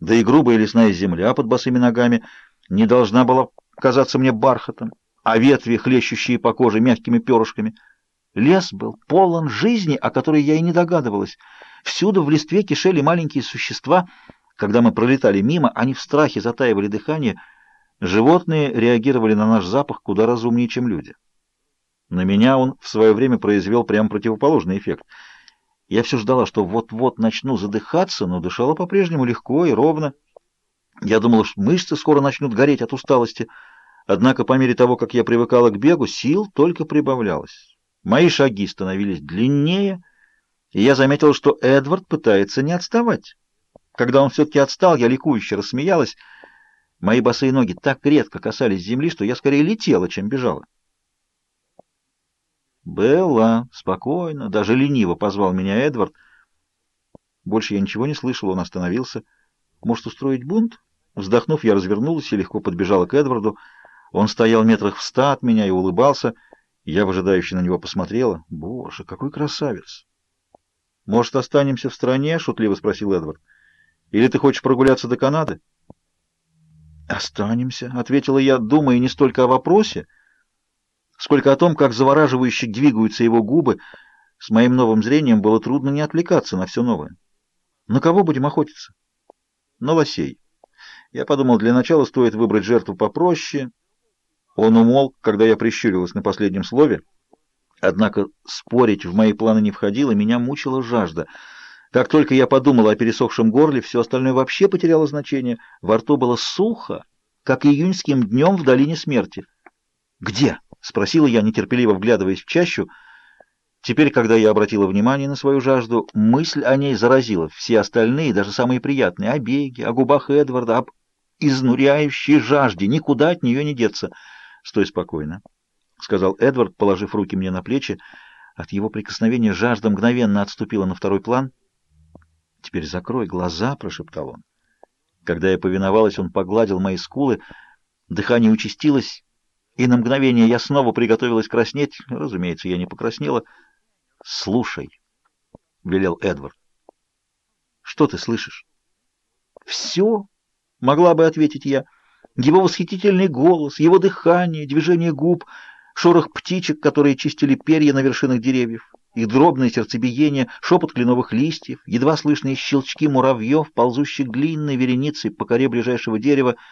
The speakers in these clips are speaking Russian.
Да и грубая лесная земля под босыми ногами не должна была казаться мне бархатом, а ветви, хлещущие по коже мягкими перышками. Лес был полон жизни, о которой я и не догадывалась. Всюду в листве кишели маленькие существа. Когда мы пролетали мимо, они в страхе затаивали дыхание. Животные реагировали на наш запах куда разумнее, чем люди. На меня он в свое время произвел прямо противоположный эффект. Я все ждала, что вот-вот начну задыхаться, но дышала по-прежнему легко и ровно. Я думала, что мышцы скоро начнут гореть от усталости. Однако по мере того, как я привыкала к бегу, сил только прибавлялось. Мои шаги становились длиннее, и я заметила, что Эдвард пытается не отставать. Когда он все-таки отстал, я ликующе рассмеялась. Мои босые ноги так редко касались земли, что я скорее летела, чем бежала. «Белла, спокойно, даже лениво позвал меня Эдвард. Больше я ничего не слышал, он остановился. Может, устроить бунт? Вздохнув, я развернулась и легко подбежала к Эдварду. Он стоял метрах в ста от меня и улыбался. Я выжидающе на него посмотрела. Боже, какой красавец! «Может, останемся в стране?» — шутливо спросил Эдвард. «Или ты хочешь прогуляться до Канады?» «Останемся», — ответила я, думая не столько о вопросе, сколько о том, как завораживающе двигаются его губы. С моим новым зрением было трудно не отвлекаться на все новое. На кого будем охотиться? На лосей. Я подумал, для начала стоит выбрать жертву попроще. Он умолк, когда я прищурилась на последнем слове. Однако спорить в мои планы не входило, меня мучила жажда. Как только я подумал о пересохшем горле, все остальное вообще потеряло значение. Во рту было сухо, как июньским днем в долине смерти. «Где?» — спросила я, нетерпеливо вглядываясь в чащу. Теперь, когда я обратила внимание на свою жажду, мысль о ней заразила все остальные, даже самые приятные, о беге, о губах Эдварда, об изнуряющей жажде. Никуда от нее не деться. Стой спокойно, — сказал Эдвард, положив руки мне на плечи. От его прикосновения жажда мгновенно отступила на второй план. «Теперь закрой глаза», — прошептал он. Когда я повиновалась, он погладил мои скулы. Дыхание участилось, и на мгновение я снова приготовилась краснеть. Разумеется, я не покраснела. «Слушай», — велел Эдвард. «Что ты слышишь?» «Все», — могла бы ответить я. Его восхитительный голос, его дыхание, движение губ, шорох птичек, которые чистили перья на вершинах деревьев, их дробное сердцебиение, шепот кленовых листьев, едва слышные щелчки муравьев, ползущих длинной вереницей по коре ближайшего дерева —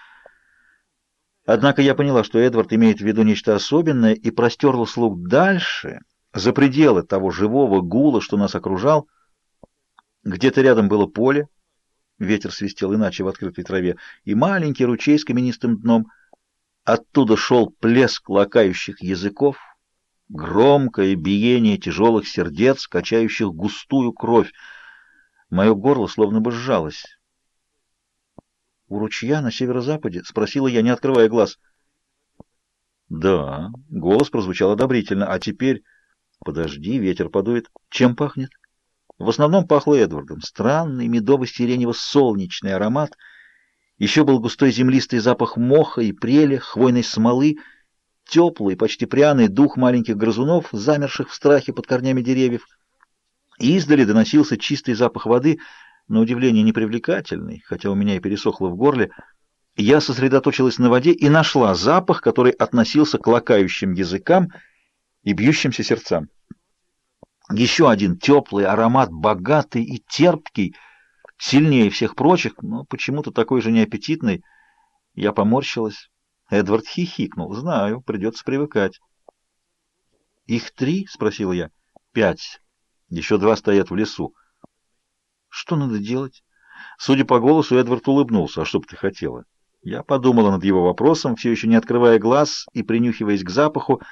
Однако я поняла, что Эдвард имеет в виду нечто особенное и простерла слух дальше, за пределы того живого гула, что нас окружал. Где-то рядом было поле, ветер свистел иначе в открытой траве, и маленький ручей с каменистым дном. Оттуда шел плеск лакающих языков, громкое биение тяжелых сердец, качающих густую кровь. Мое горло словно бы сжалось. «У ручья на северо-западе?» — спросила я, не открывая глаз. «Да», — голос прозвучал одобрительно. «А теперь...» «Подожди, ветер подует. Чем пахнет?» В основном пахло Эдвардом. Странный медово-сиренево-солнечный аромат. Еще был густой землистый запах моха и прели, хвойной смолы, теплый, почти пряный дух маленьких грызунов, замерших в страхе под корнями деревьев. И издали доносился чистый запах воды — на удивление непривлекательный, хотя у меня и пересохло в горле, я сосредоточилась на воде и нашла запах, который относился к лакающим языкам и бьющимся сердцам. Еще один теплый аромат, богатый и терпкий, сильнее всех прочих, но почему-то такой же неаппетитный. Я поморщилась. Эдвард хихикнул. «Знаю, придется привыкать». «Их три?» — спросила я. «Пять. Еще два стоят в лесу. Что надо делать? Судя по голосу, Эдвард улыбнулся. А что бы ты хотела? Я подумала над его вопросом, все еще не открывая глаз и принюхиваясь к запаху.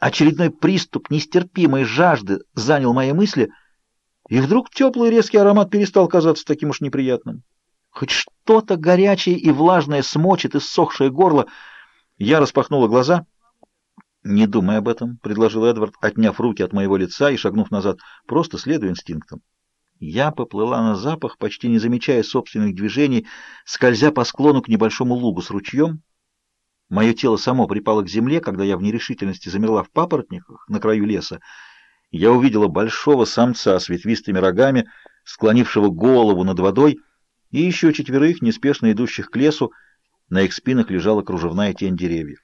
Очередной приступ нестерпимой жажды занял мои мысли, и вдруг теплый резкий аромат перестал казаться таким уж неприятным. Хоть что-то горячее и влажное смочит иссохшее горло. Я распахнула глаза. «Не думай об этом», — предложил Эдвард, отняв руки от моего лица и шагнув назад. «Просто следуй инстинктам». Я поплыла на запах, почти не замечая собственных движений, скользя по склону к небольшому лугу с ручьем. Мое тело само припало к земле, когда я в нерешительности замерла в папоротниках на краю леса. Я увидела большого самца с ветвистыми рогами, склонившего голову над водой. и еще четверых, неспешно идущих к лесу, на их спинах лежала кружевная тень деревьев.